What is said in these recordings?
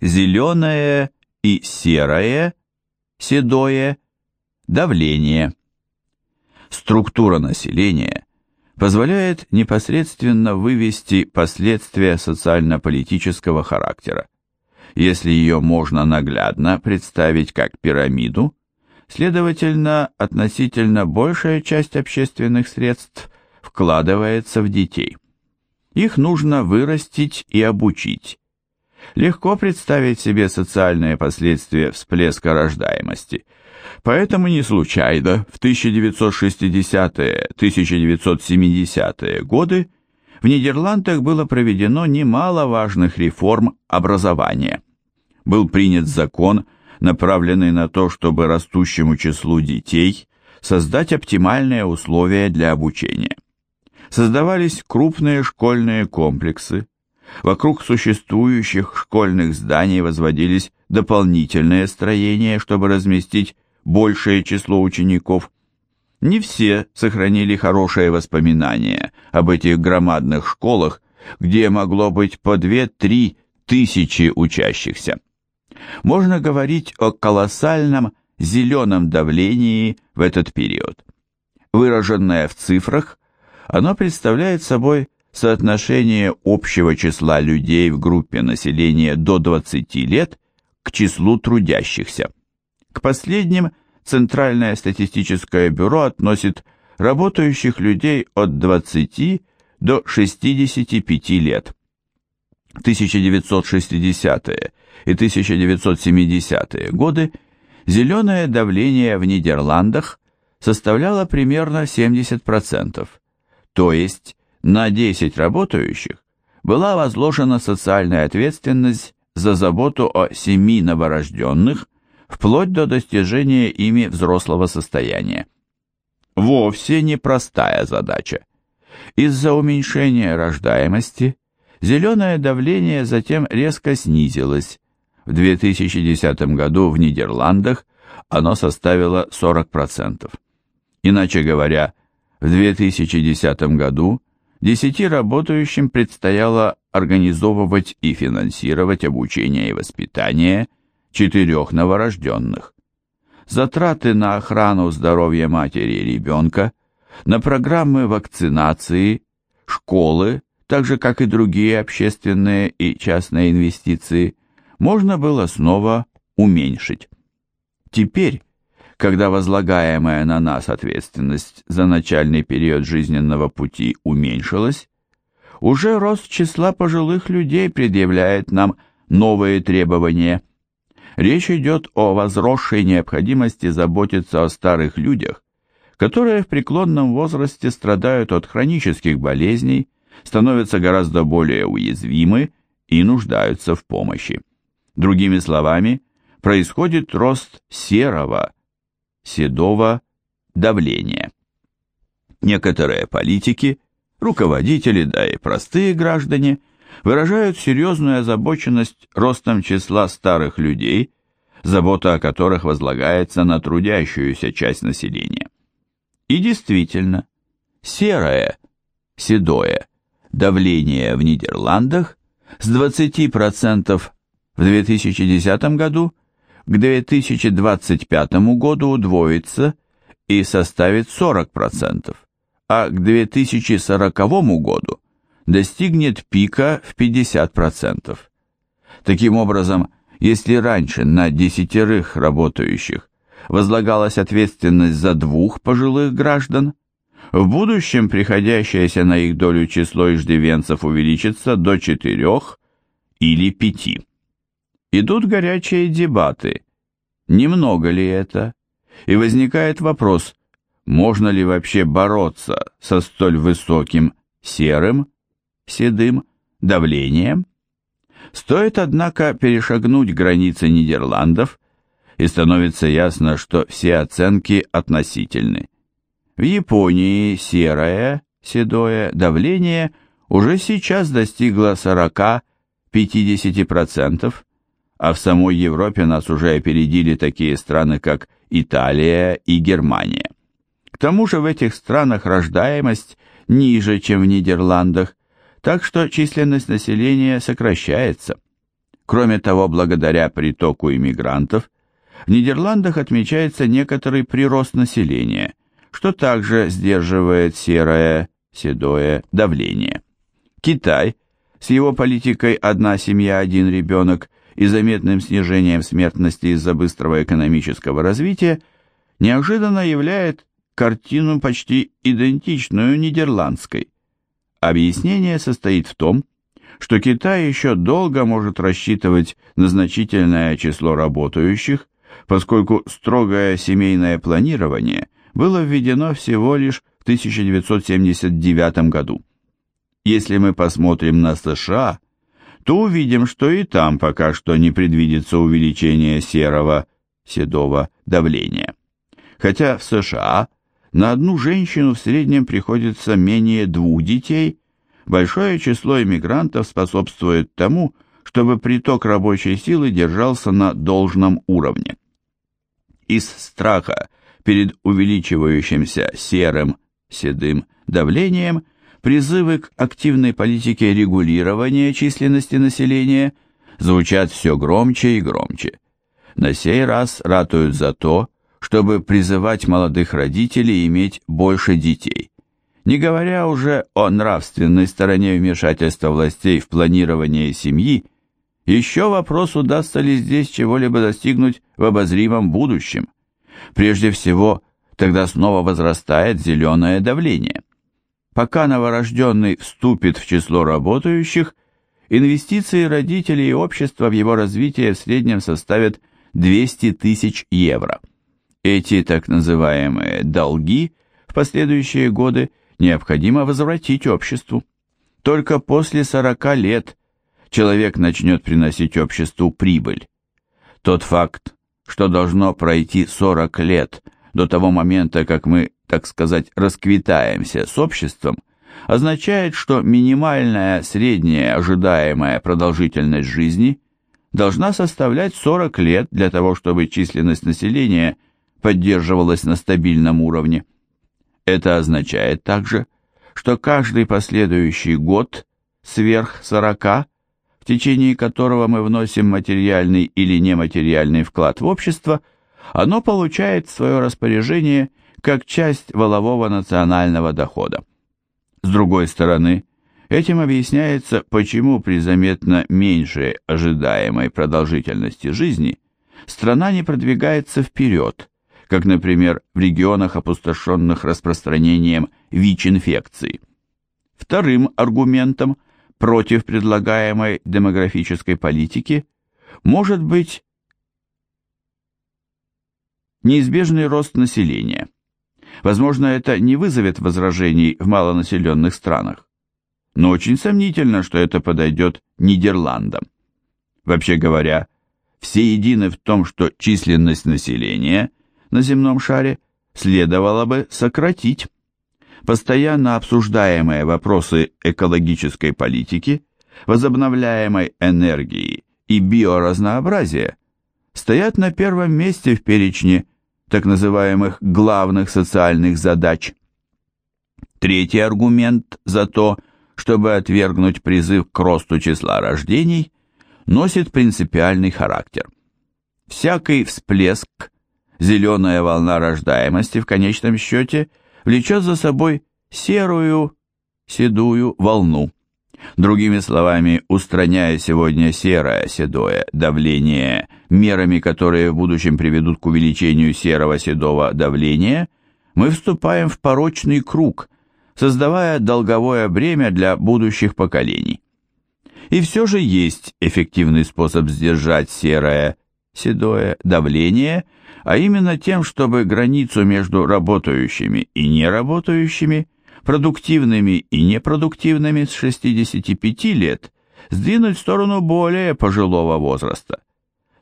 Зеленое и серое, седое, давление. Структура населения позволяет непосредственно вывести последствия социально-политического характера. Если ее можно наглядно представить как пирамиду, следовательно, относительно большая часть общественных средств вкладывается в детей. Их нужно вырастить и обучить. Легко представить себе социальные последствия всплеска рождаемости – Поэтому не случайно в 1960-1970-е годы в Нидерландах было проведено немало важных реформ образования. Был принят закон, направленный на то, чтобы растущему числу детей создать оптимальные условия для обучения. Создавались крупные школьные комплексы, Вокруг существующих школьных зданий возводились дополнительные строения, чтобы разместить большее число учеников. Не все сохранили хорошие воспоминания об этих громадных школах, где могло быть по 2-3 тысячи учащихся. Можно говорить о колоссальном зеленом давлении в этот период. Выраженное в цифрах, оно представляет собой соотношение общего числа людей в группе населения до 20 лет к числу трудящихся. К последним Центральное статистическое бюро относит работающих людей от 20 до 65 лет. 1960-е и 1970-е годы зеленое давление в Нидерландах составляло примерно 70%, то есть на 10 работающих была возложена социальная ответственность за заботу о семи новорожденных вплоть до достижения ими взрослого состояния. Вовсе непростая задача. Из-за уменьшения рождаемости зеленое давление затем резко снизилось. В 2010 году в Нидерландах оно составило 40%. Иначе говоря, в 2010 году десяти работающим предстояло организовывать и финансировать обучение и воспитание четырех новорожденных. Затраты на охрану здоровья матери и ребенка, на программы вакцинации, школы, так же как и другие общественные и частные инвестиции, можно было снова уменьшить. Теперь, когда возлагаемая на нас ответственность за начальный период жизненного пути уменьшилась, уже рост числа пожилых людей предъявляет нам новые требования – Речь идет о возросшей необходимости заботиться о старых людях, которые в преклонном возрасте страдают от хронических болезней, становятся гораздо более уязвимы и нуждаются в помощи. Другими словами, происходит рост серого, седого давления. Некоторые политики, руководители, да и простые граждане – выражают серьезную озабоченность ростом числа старых людей, забота о которых возлагается на трудящуюся часть населения. И действительно, серое, седое давление в Нидерландах с 20% в 2010 году к 2025 году удвоится и составит 40%, а к 2040 году достигнет пика в 50%. Таким образом, если раньше на десятерых работающих возлагалась ответственность за двух пожилых граждан, в будущем приходящееся на их долю число иждивенцев увеличится до четырех или пяти. Идут горячие дебаты, немного ли это, и возникает вопрос, можно ли вообще бороться со столь высоким серым седым давлением. Стоит, однако, перешагнуть границы Нидерландов, и становится ясно, что все оценки относительны. В Японии серое, седое давление уже сейчас достигло 40-50%, а в самой Европе нас уже опередили такие страны, как Италия и Германия. К тому же в этих странах рождаемость ниже, чем в Нидерландах, так что численность населения сокращается. Кроме того, благодаря притоку иммигрантов, в Нидерландах отмечается некоторый прирост населения, что также сдерживает серое, седое давление. Китай с его политикой «одна семья, один ребенок» и заметным снижением смертности из-за быстрого экономического развития неожиданно являет картину почти идентичную нидерландской. Объяснение состоит в том, что Китай еще долго может рассчитывать на значительное число работающих, поскольку строгое семейное планирование было введено всего лишь в 1979 году. Если мы посмотрим на США, то увидим, что и там пока что не предвидится увеличение серого, седого давления. Хотя в США на одну женщину в среднем приходится менее двух детей, большое число иммигрантов способствует тому, чтобы приток рабочей силы держался на должном уровне. Из страха перед увеличивающимся серым, седым давлением призывы к активной политике регулирования численности населения звучат все громче и громче. На сей раз ратуют за то, чтобы призывать молодых родителей иметь больше детей. Не говоря уже о нравственной стороне вмешательства властей в планирование семьи, еще вопрос, удастся ли здесь чего-либо достигнуть в обозримом будущем. Прежде всего, тогда снова возрастает зеленое давление. Пока новорожденный вступит в число работающих, инвестиции родителей и общества в его развитие в среднем составят 200 тысяч евро. Эти так называемые «долги» в последующие годы необходимо возвратить обществу. Только после 40 лет человек начнет приносить обществу прибыль. Тот факт, что должно пройти 40 лет до того момента, как мы, так сказать, расквитаемся с обществом, означает, что минимальная средняя ожидаемая продолжительность жизни должна составлять 40 лет для того, чтобы численность населения поддерживалась на стабильном уровне. Это означает также, что каждый последующий год сверх 40, в течение которого мы вносим материальный или нематериальный вклад в общество, оно получает свое распоряжение как часть волового национального дохода. С другой стороны, этим объясняется, почему при заметно меньшей ожидаемой продолжительности жизни страна не продвигается вперед, как, например, в регионах, опустошенных распространением ВИЧ-инфекции. Вторым аргументом против предлагаемой демографической политики может быть неизбежный рост населения. Возможно, это не вызовет возражений в малонаселенных странах, но очень сомнительно, что это подойдет Нидерландам. Вообще говоря, все едины в том, что численность населения на земном шаре следовало бы сократить. Постоянно обсуждаемые вопросы экологической политики, возобновляемой энергии и биоразнообразия стоят на первом месте в перечне так называемых главных социальных задач. Третий аргумент за то, чтобы отвергнуть призыв к росту числа рождений, носит принципиальный характер. Всякий всплеск зеленая волна рождаемости в конечном счете влечет за собой серую, седую волну. Другими словами, устраняя сегодня серое, седое давление мерами, которые в будущем приведут к увеличению серого, седого давления, мы вступаем в порочный круг, создавая долговое бремя для будущих поколений. И все же есть эффективный способ сдержать серое, седое давление – а именно тем, чтобы границу между работающими и неработающими, продуктивными и непродуктивными с 65 лет сдвинуть в сторону более пожилого возраста.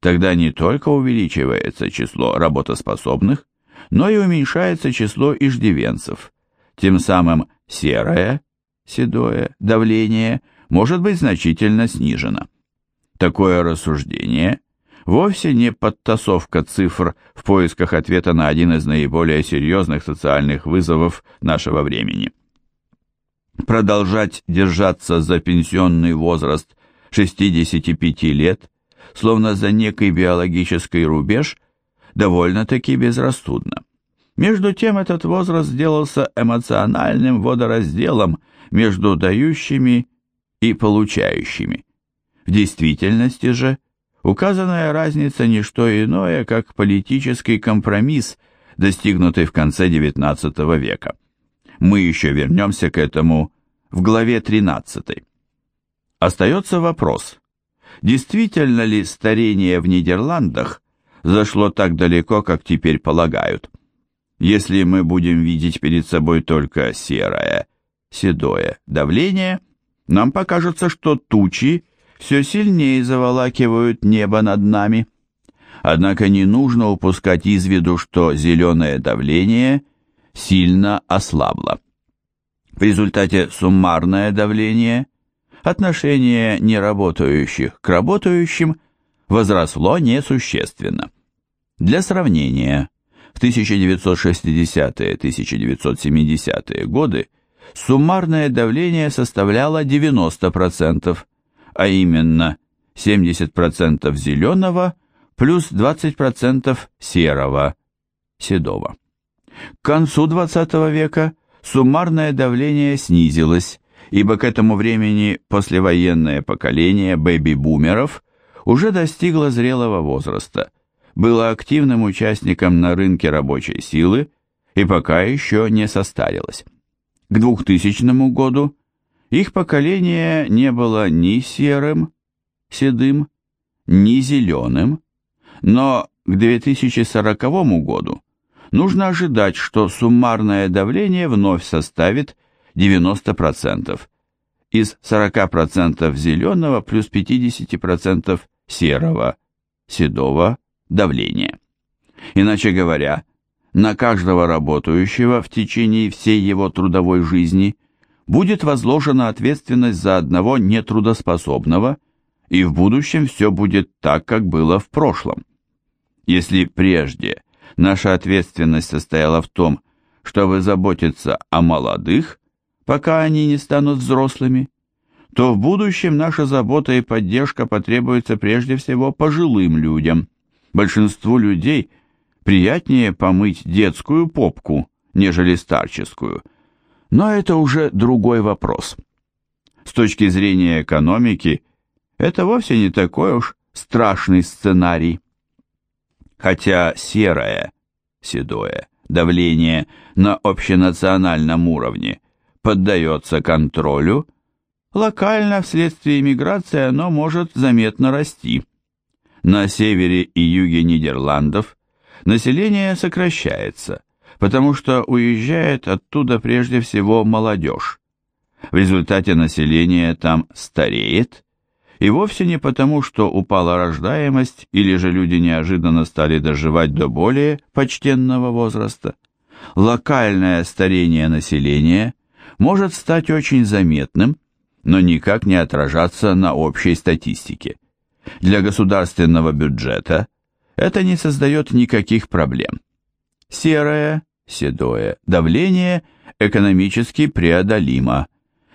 Тогда не только увеличивается число работоспособных, но и уменьшается число иждивенцев. Тем самым серое, седое давление может быть значительно снижено. Такое рассуждение – вовсе не подтасовка цифр в поисках ответа на один из наиболее серьезных социальных вызовов нашего времени. Продолжать держаться за пенсионный возраст 65 лет словно за некий биологический рубеж, довольно-таки безрассудно. Между тем этот возраст сделался эмоциональным водоразделом между дающими и получающими. В действительности же указанная разница не что иное, как политический компромисс, достигнутый в конце XIX века. Мы еще вернемся к этому в главе 13. Остается вопрос, действительно ли старение в Нидерландах зашло так далеко, как теперь полагают? Если мы будем видеть перед собой только серое, седое давление, нам покажется, что тучи все сильнее заволакивают небо над нами. Однако не нужно упускать из виду, что зеленое давление сильно ослабло. В результате суммарное давление, отношение неработающих к работающим, возросло несущественно. Для сравнения, в 1960-1970-е годы суммарное давление составляло 90%, а именно 70% зеленого плюс 20% серого, седого. К концу XX века суммарное давление снизилось, ибо к этому времени послевоенное поколение бэби-бумеров уже достигло зрелого возраста, было активным участником на рынке рабочей силы и пока еще не состарилось. К 2000 году их поколение не было ни серым, седым, ни зеленым, но к 2040 году нужно ожидать, что суммарное давление вновь составит 90%, из 40% зеленого плюс 50% серого, седого давления. Иначе говоря, на каждого работающего в течение всей его трудовой жизни – будет возложена ответственность за одного нетрудоспособного, и в будущем все будет так, как было в прошлом. Если прежде наша ответственность состояла в том, чтобы заботиться о молодых, пока они не станут взрослыми, то в будущем наша забота и поддержка потребуется прежде всего пожилым людям. Большинству людей приятнее помыть детскую попку, нежели старческую – но это уже другой вопрос. С точки зрения экономики, это вовсе не такой уж страшный сценарий. Хотя серое, седое, давление на общенациональном уровне поддается контролю, локально вследствие миграции оно может заметно расти. На севере и юге Нидерландов население сокращается, потому что уезжает оттуда прежде всего молодежь. В результате население там стареет, и вовсе не потому, что упала рождаемость или же люди неожиданно стали доживать до более почтенного возраста. Локальное старение населения может стать очень заметным, но никак не отражаться на общей статистике. Для государственного бюджета это не создает никаких проблем. Серое, седое. Давление экономически преодолимо,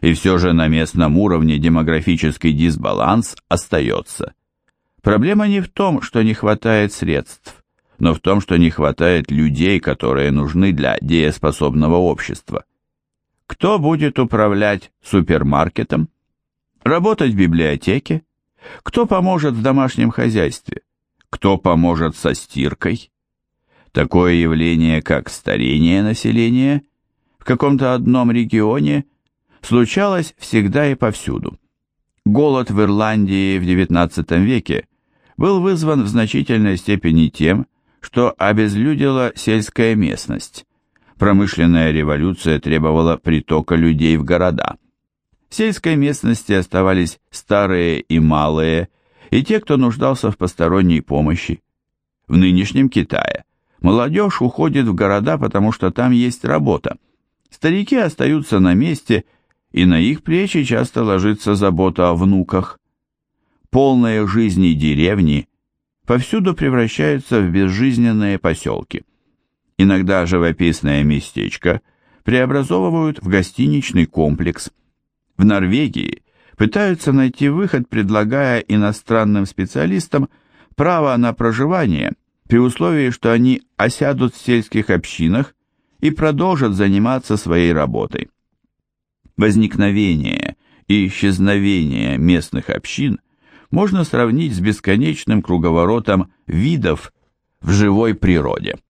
и все же на местном уровне демографический дисбаланс остается. Проблема не в том, что не хватает средств, но в том, что не хватает людей, которые нужны для дееспособного общества. Кто будет управлять супермаркетом? Работать в библиотеке? Кто поможет в домашнем хозяйстве? Кто поможет со стиркой? Такое явление, как старение населения, в каком-то одном регионе случалось всегда и повсюду. Голод в Ирландии в XIX веке был вызван в значительной степени тем, что обезлюдила сельская местность. Промышленная революция требовала притока людей в города. В сельской местности оставались старые и малые, и те, кто нуждался в посторонней помощи. В нынешнем Китае Молодежь уходит в города, потому что там есть работа. Старики остаются на месте, и на их плечи часто ложится забота о внуках. Полные жизни деревни повсюду превращаются в безжизненные поселки. Иногда живописное местечко преобразовывают в гостиничный комплекс. В Норвегии пытаются найти выход, предлагая иностранным специалистам право на проживание при условии, что они осядут в сельских общинах и продолжат заниматься своей работой. Возникновение и исчезновение местных общин можно сравнить с бесконечным круговоротом видов в живой природе.